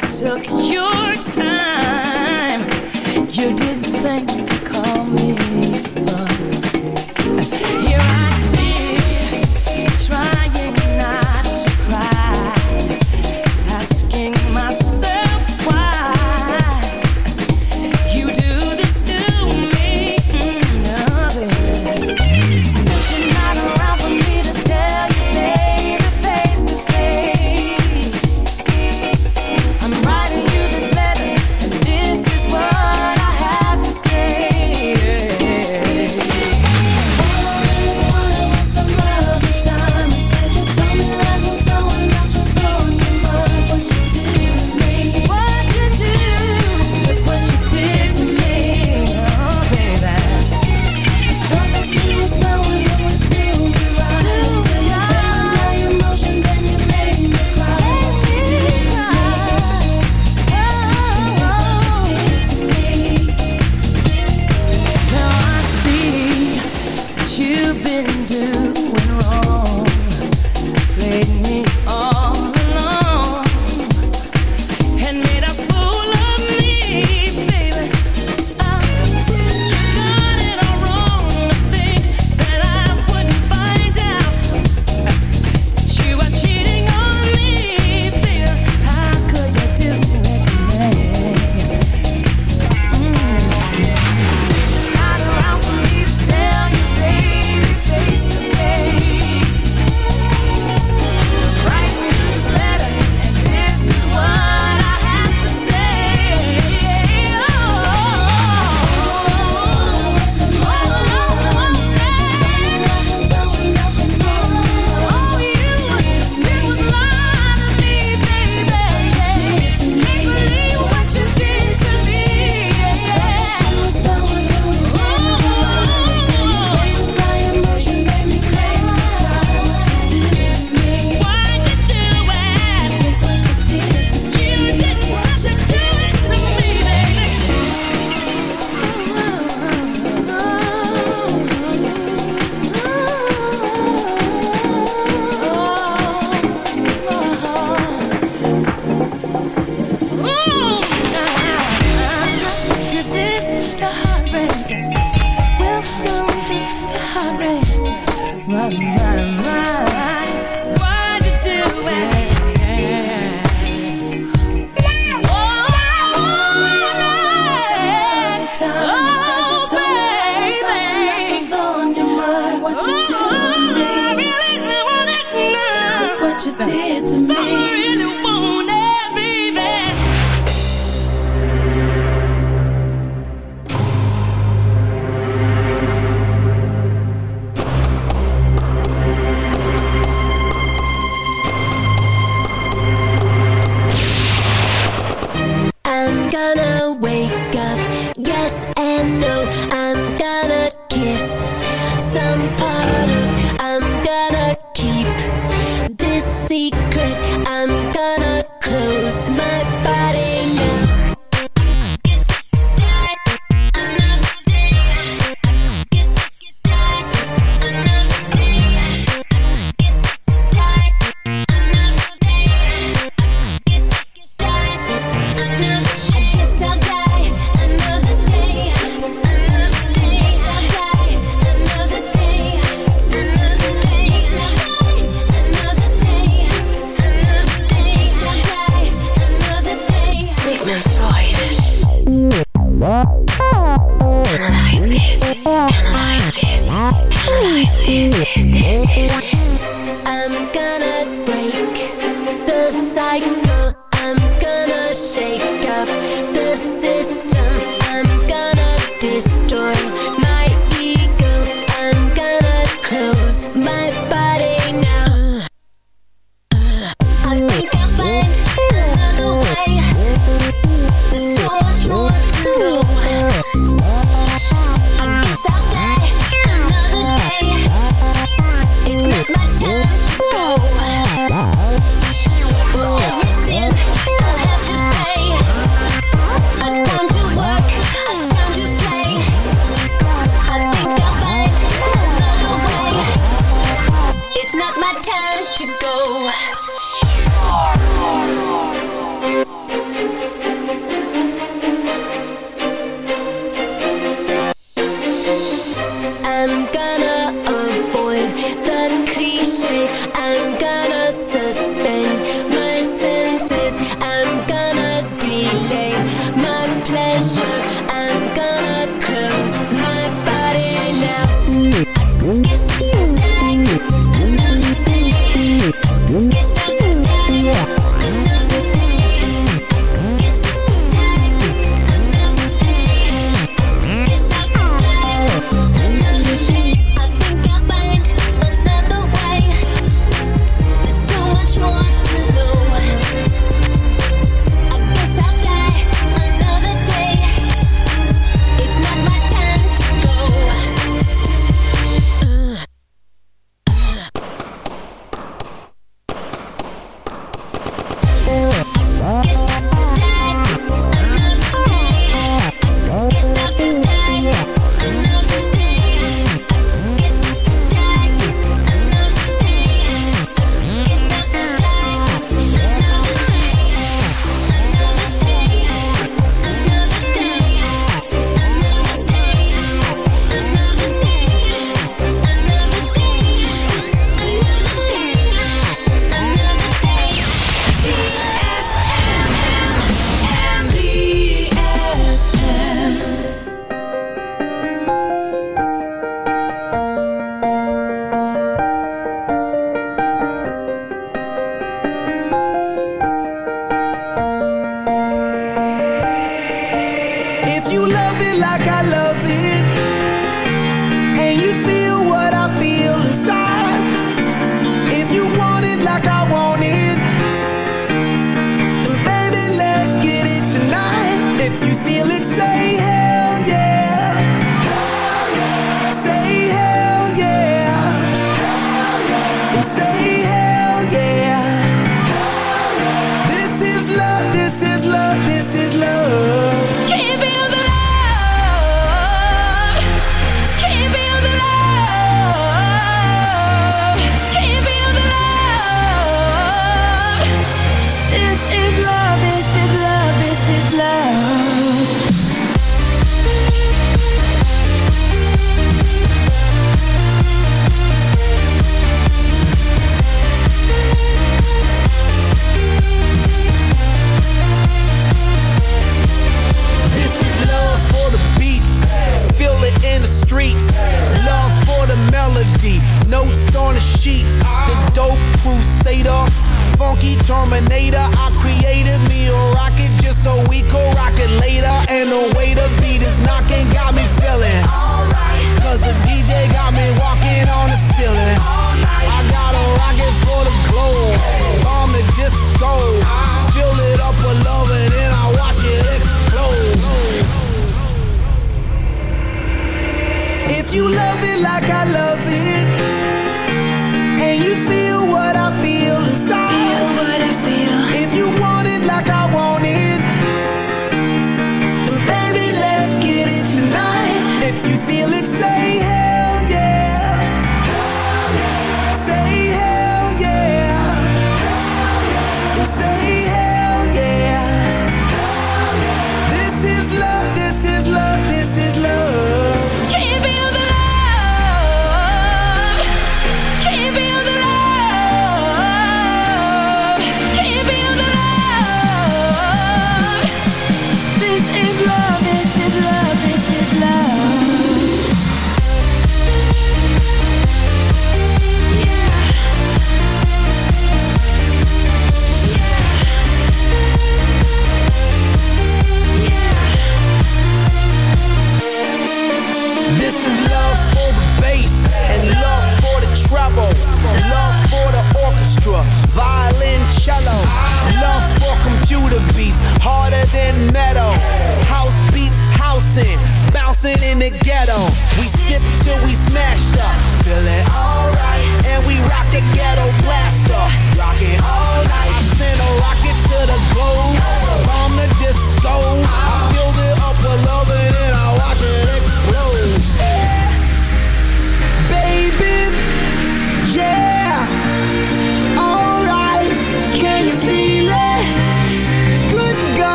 so took more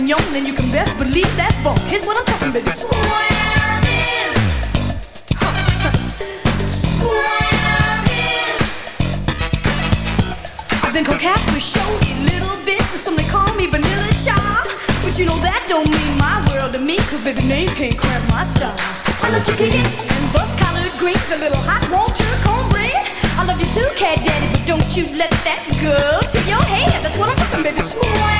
mignon, and you can best believe that's funk. Here's what I'm talking about. I've been coquette with showy little bit, and some they call me vanilla child. But you know that don't mean my world to me, cause baby names can't cramp my style. I let you kick it and bust collard greens, a little hot water I love you too, cat daddy, but don't you let that go to your head. That's what I'm talking, baby. Swabbing.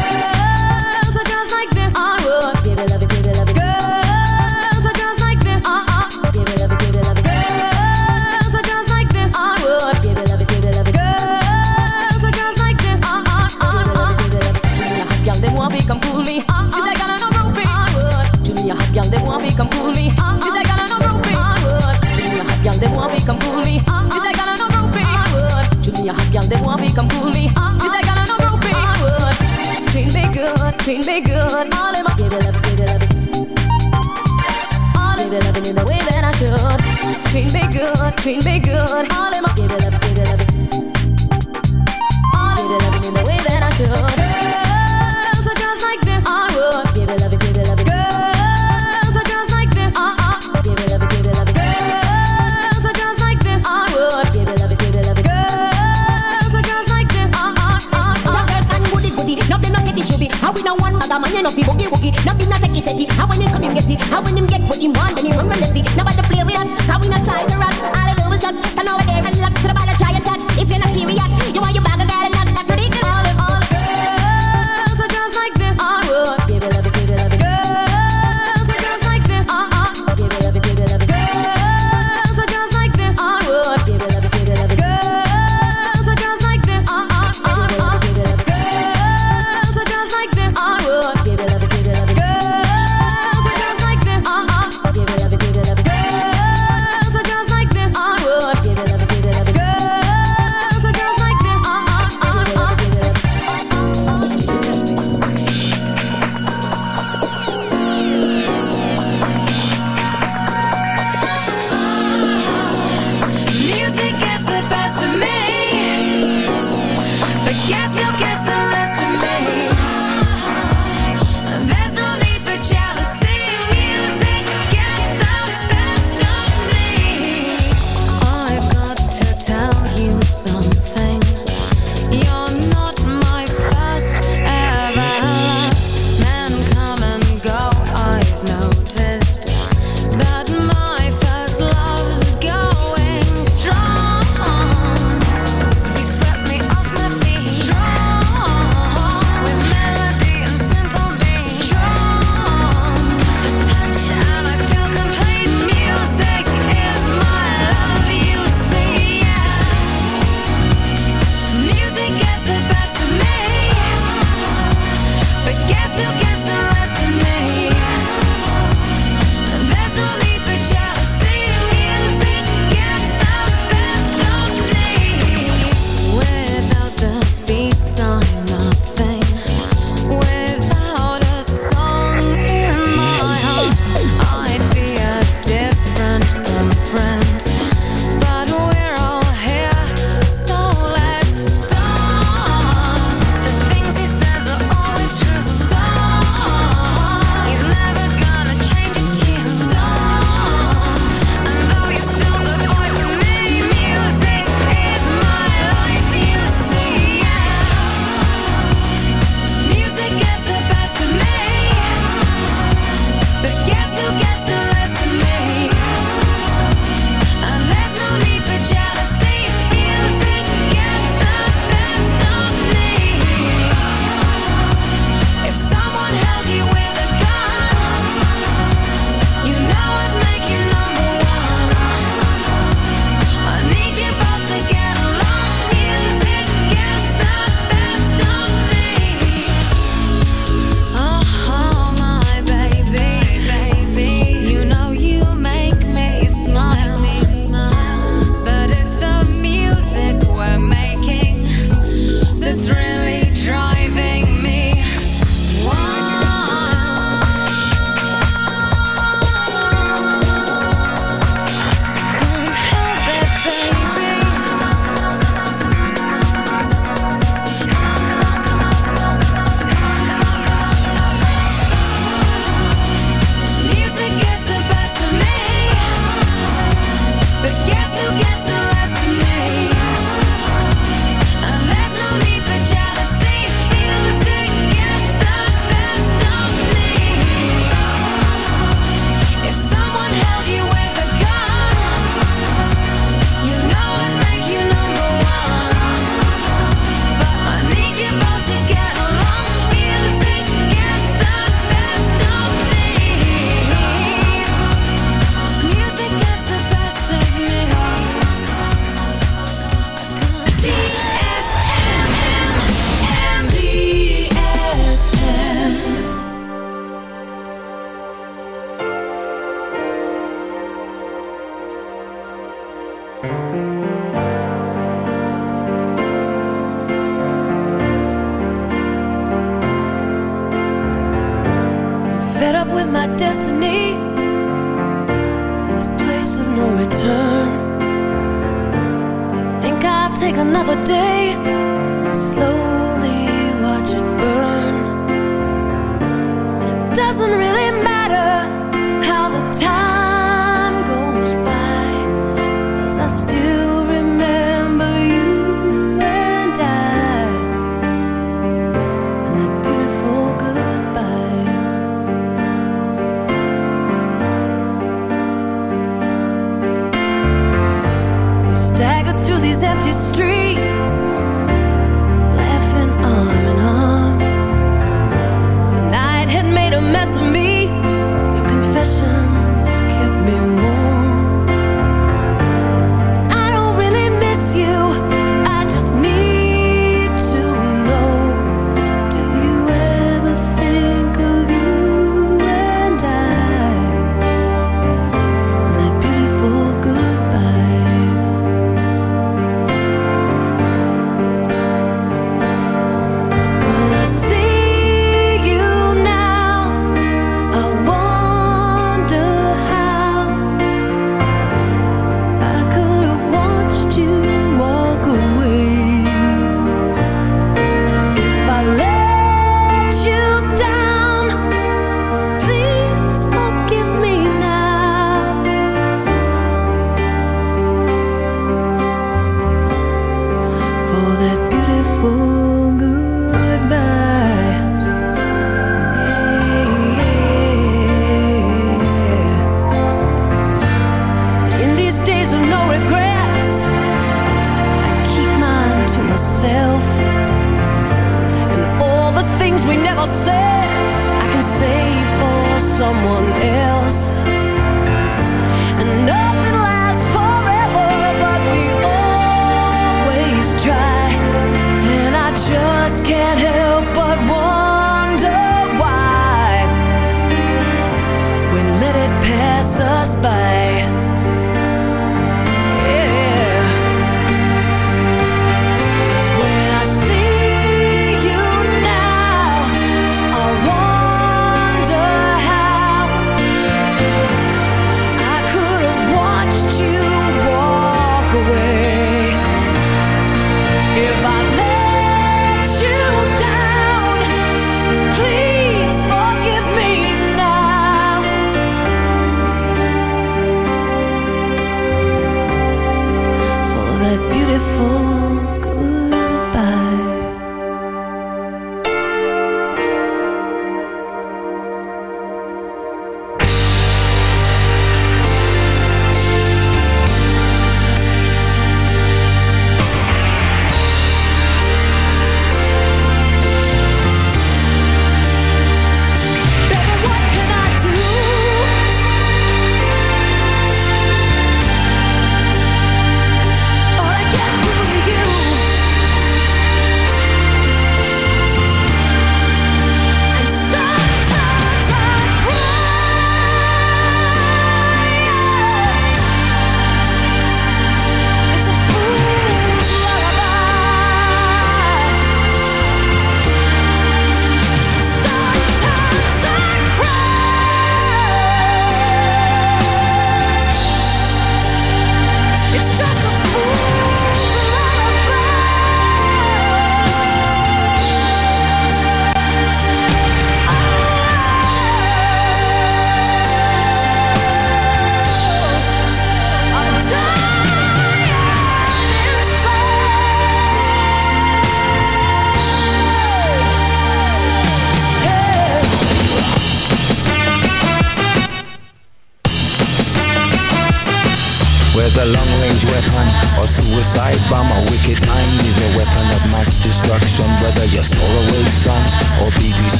cool me. I would. Be come cool me. Uh-huh. I would. Treat me good, treat me good. All in my give it up, give it up. All in the way that I should. Good, good. All my give it up. steady. How when him come, him get it. How when him get what he want, then he run relentlessly. Nobody play with us, how we not ties around.